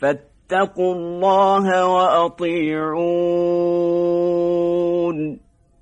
فاتقوا الله وأطيعون